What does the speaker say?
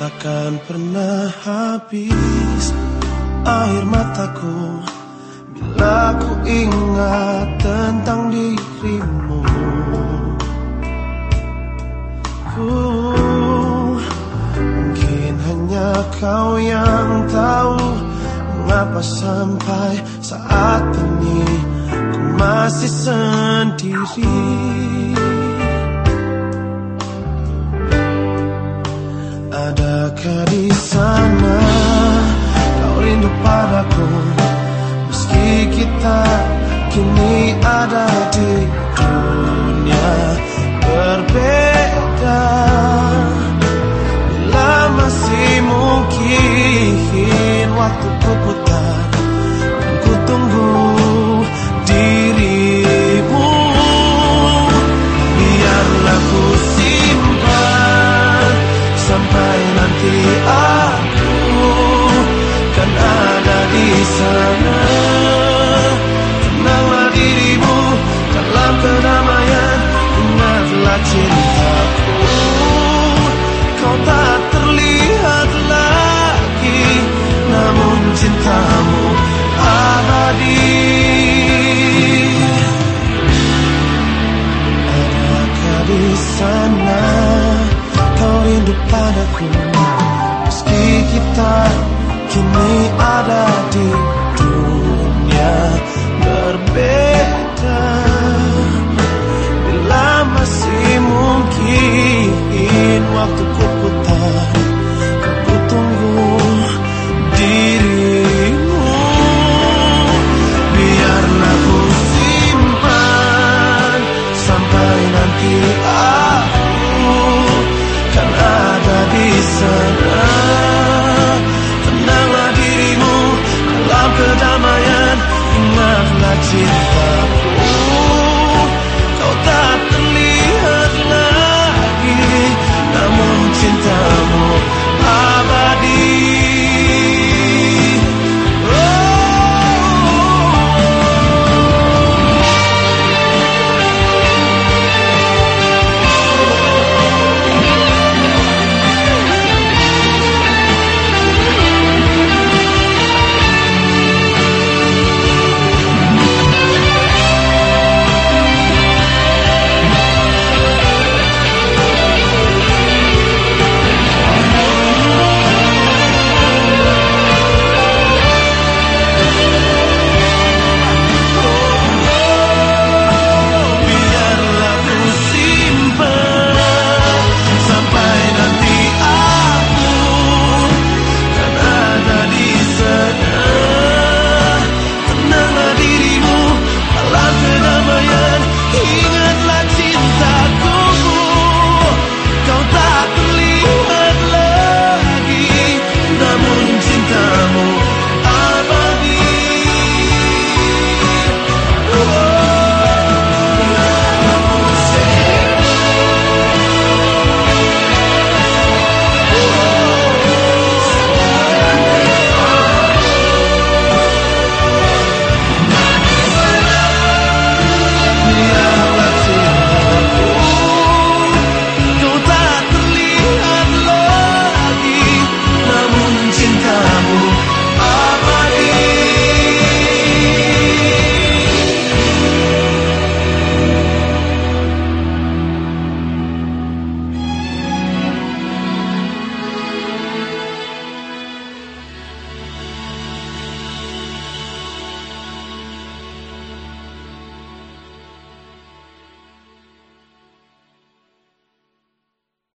Takkan pernah habis air mataku. Bila ku ingat tentang dirimu uh, Mungkin hanya kau yang tahu Mengapa sampai saat ini Ku masih sendiri kita kini ada di dunia berbeda. Bila masih mungkin waktu ku rindu padaku. Meski kita kini ada di dunia berbeda. Bila masih mungkin waktu ku putar ku tunggu dirimu. Biarlah ku simpan sampai nanti.